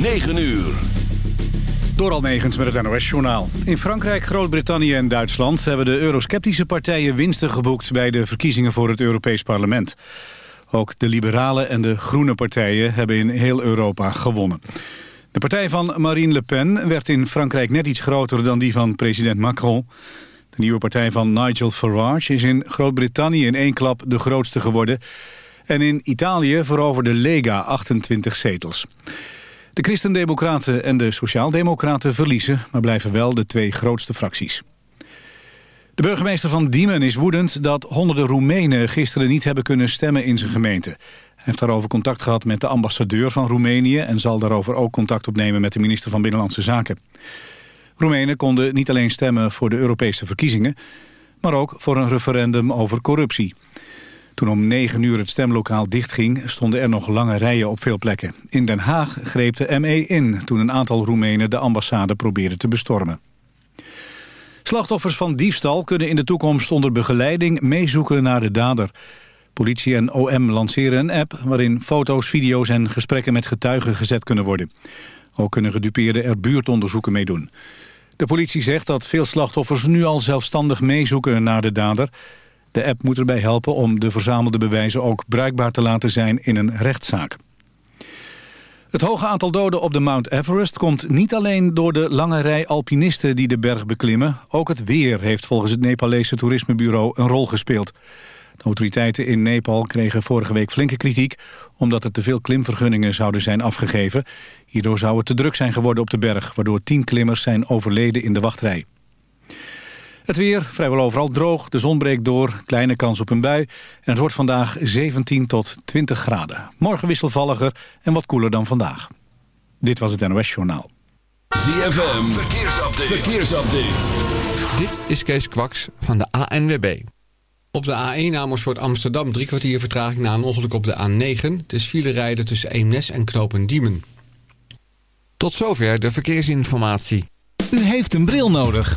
9 uur. Door Almegens met het NOS-journaal. In Frankrijk, Groot-Brittannië en Duitsland... hebben de eurosceptische partijen winsten geboekt... bij de verkiezingen voor het Europees Parlement. Ook de liberale en de groene partijen hebben in heel Europa gewonnen. De partij van Marine Le Pen werd in Frankrijk net iets groter... dan die van president Macron. De nieuwe partij van Nigel Farage is in Groot-Brittannië... in één klap de grootste geworden... En in Italië veroverde Lega 28 zetels. De Christendemocraten en de Sociaaldemocraten verliezen... maar blijven wel de twee grootste fracties. De burgemeester van Diemen is woedend dat honderden Roemenen... gisteren niet hebben kunnen stemmen in zijn gemeente. Hij heeft daarover contact gehad met de ambassadeur van Roemenië... en zal daarover ook contact opnemen met de minister van Binnenlandse Zaken. Roemenen konden niet alleen stemmen voor de Europese verkiezingen... maar ook voor een referendum over corruptie. Toen om 9 uur het stemlokaal dichtging, stonden er nog lange rijen op veel plekken. In Den Haag greep de ME in toen een aantal Roemenen de ambassade probeerden te bestormen. Slachtoffers van diefstal kunnen in de toekomst onder begeleiding meezoeken naar de dader. Politie en OM lanceren een app waarin foto's, video's en gesprekken met getuigen gezet kunnen worden. Ook kunnen gedupeerden er buurtonderzoeken mee doen. De politie zegt dat veel slachtoffers nu al zelfstandig meezoeken naar de dader. De app moet erbij helpen om de verzamelde bewijzen ook bruikbaar te laten zijn in een rechtszaak. Het hoge aantal doden op de Mount Everest komt niet alleen door de lange rij alpinisten die de berg beklimmen. Ook het weer heeft volgens het Nepalese toerismebureau een rol gespeeld. De autoriteiten in Nepal kregen vorige week flinke kritiek... omdat er te veel klimvergunningen zouden zijn afgegeven. Hierdoor zou het te druk zijn geworden op de berg... waardoor tien klimmers zijn overleden in de wachtrij. Het weer, vrijwel overal droog, de zon breekt door, kleine kans op een bui. En het wordt vandaag 17 tot 20 graden. Morgen wisselvalliger en wat koeler dan vandaag. Dit was het NOS Journaal. ZFM, verkeersupdate. verkeersupdate. Dit is Kees Kwaks van de ANWB. Op de A1 Amersfoort Amsterdam drie kwartier vertraging na een ongeluk op de A9. Het is file rijden tussen Eemnes en Knopendiemen. Tot zover de verkeersinformatie. U heeft een bril nodig.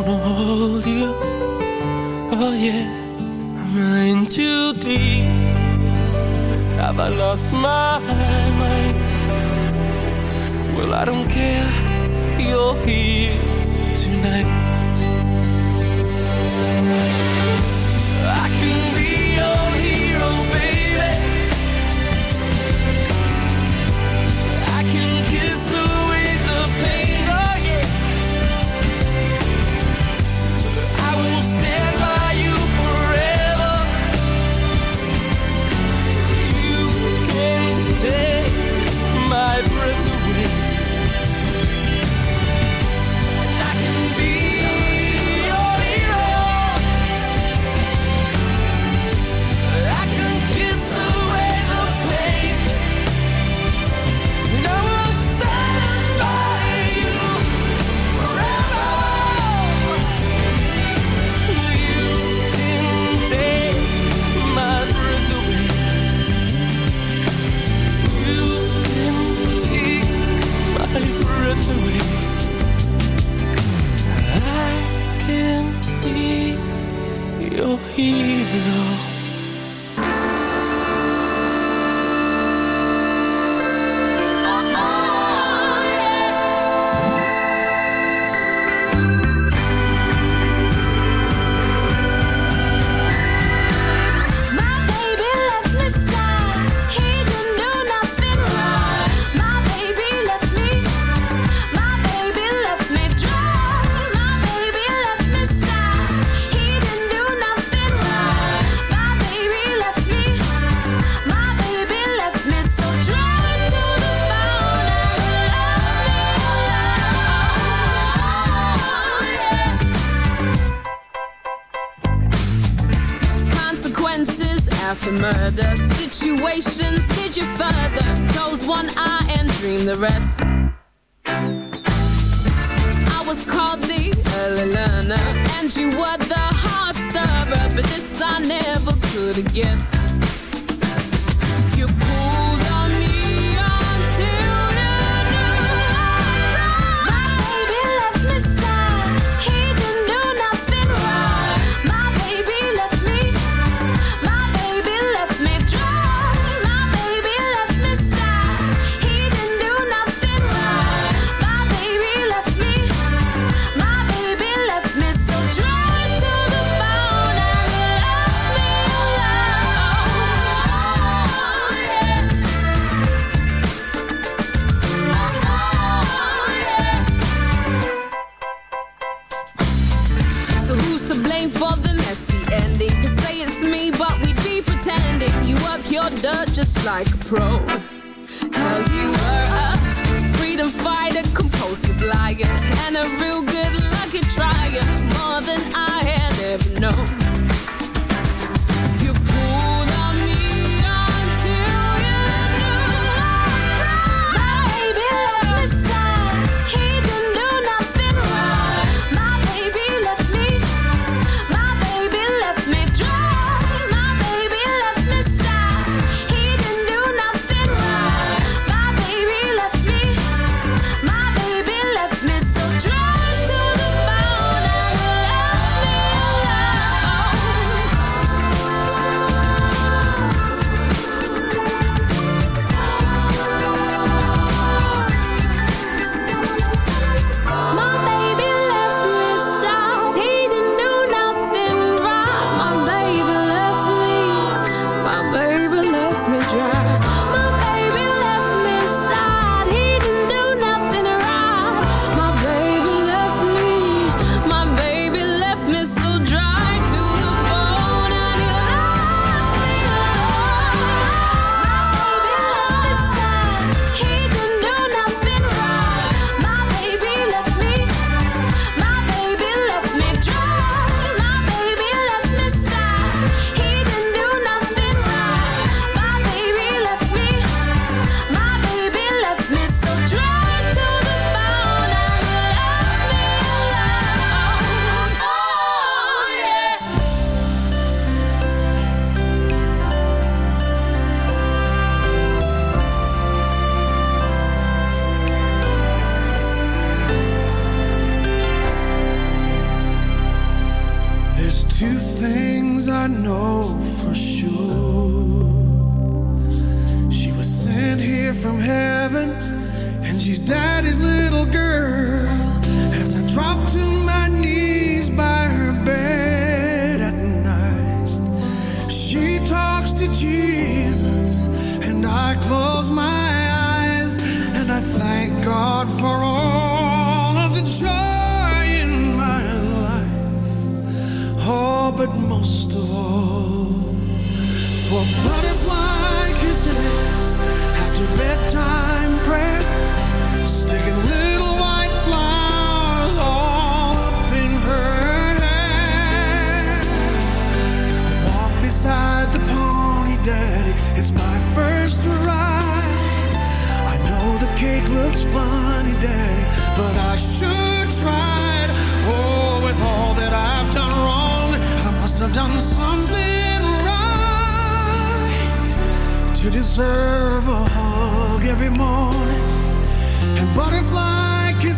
wanna hold you Oh yeah Am I in too deep? Have I lost my mind? Well I don't care You're here tonight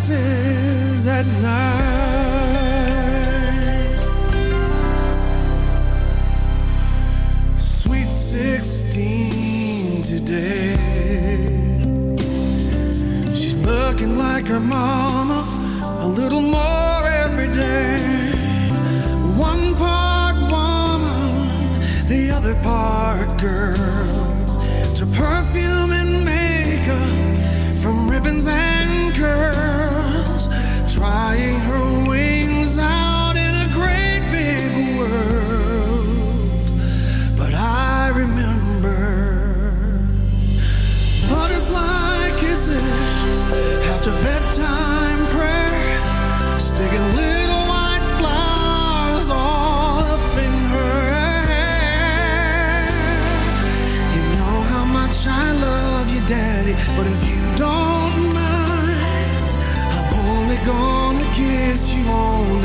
butterfly at night. Sweet 16 today. She's looking like her mama a little more every day. One part woman, the other part girl. To perfume and makeup, from ribbons and curls. Trying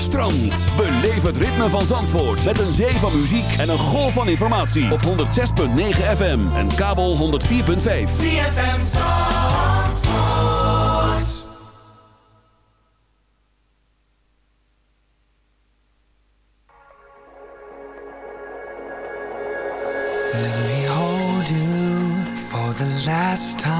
strand. Beleef het ritme van Zandvoort met een zee van muziek en een golf van informatie op 106.9 FM en kabel 104.5. ZFM Zandvoort. Let me hold you for the last time.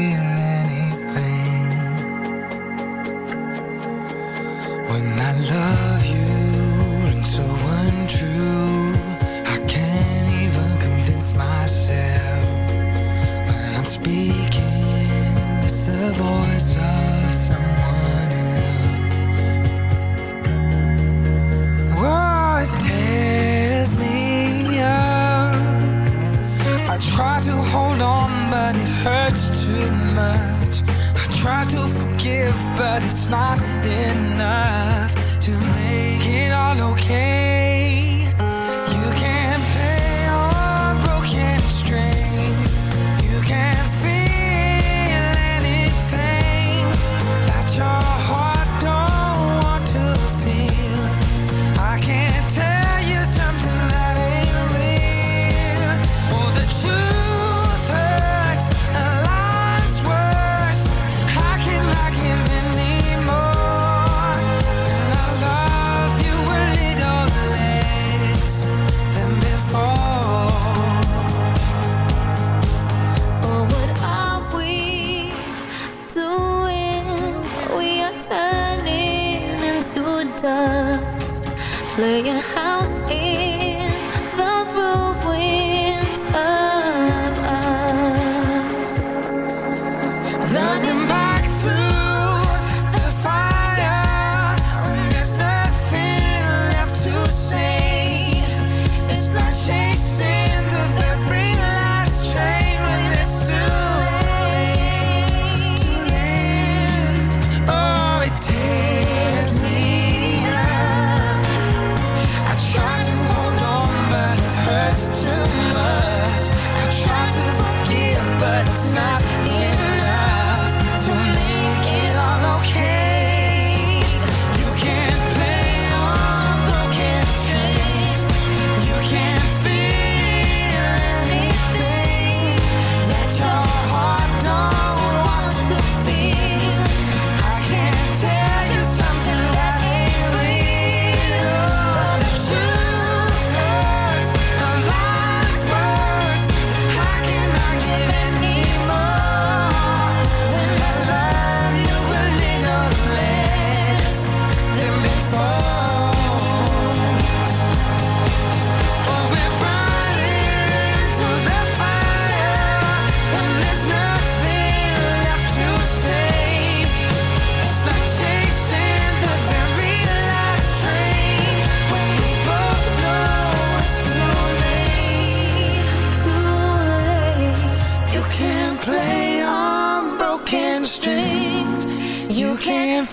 turning into dust. Playing house in can't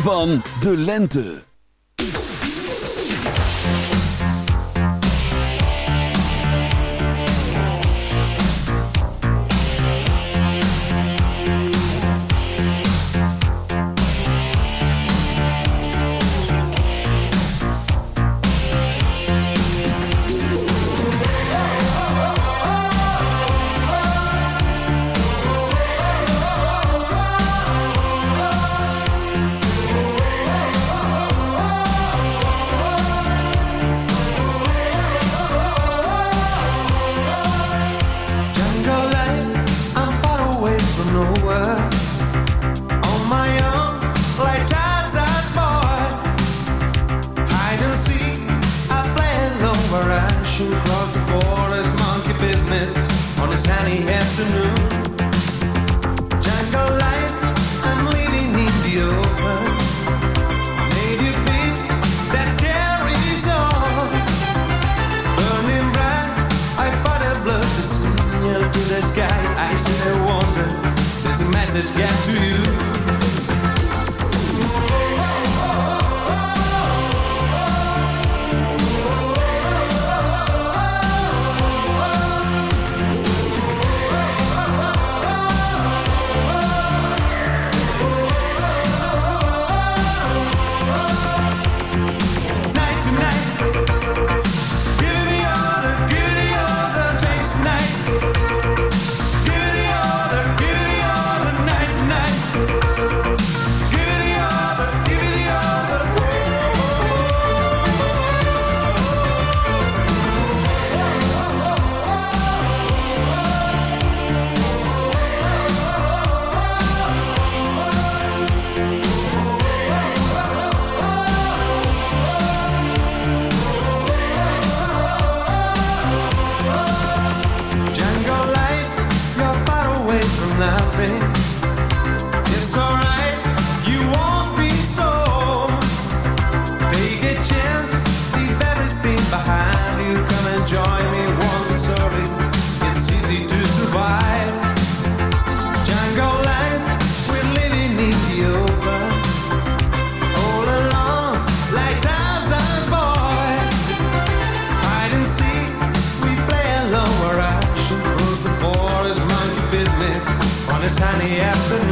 van de lente. Sunny afternoon.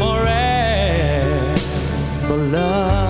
Forever love.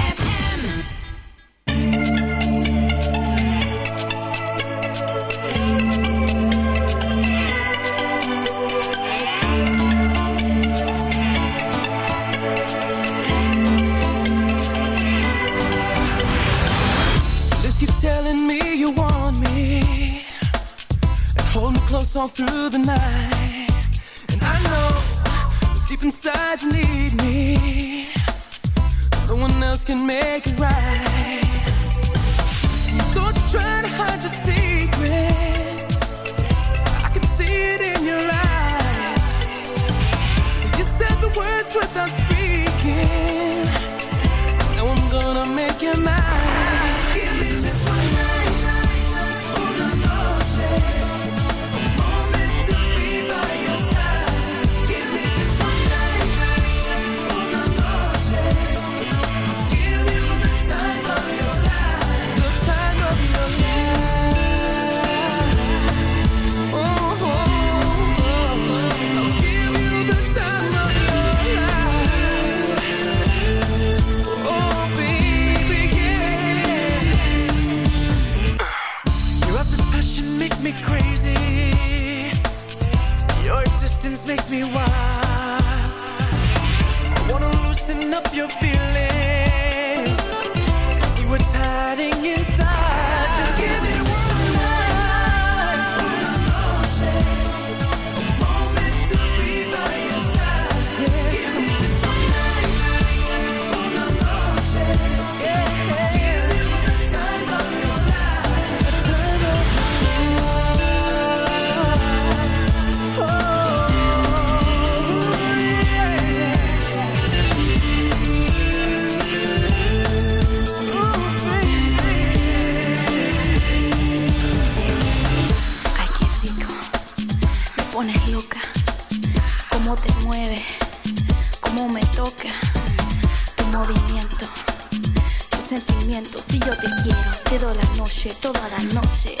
Si yo te quiero, te doy la noche, toda la noche.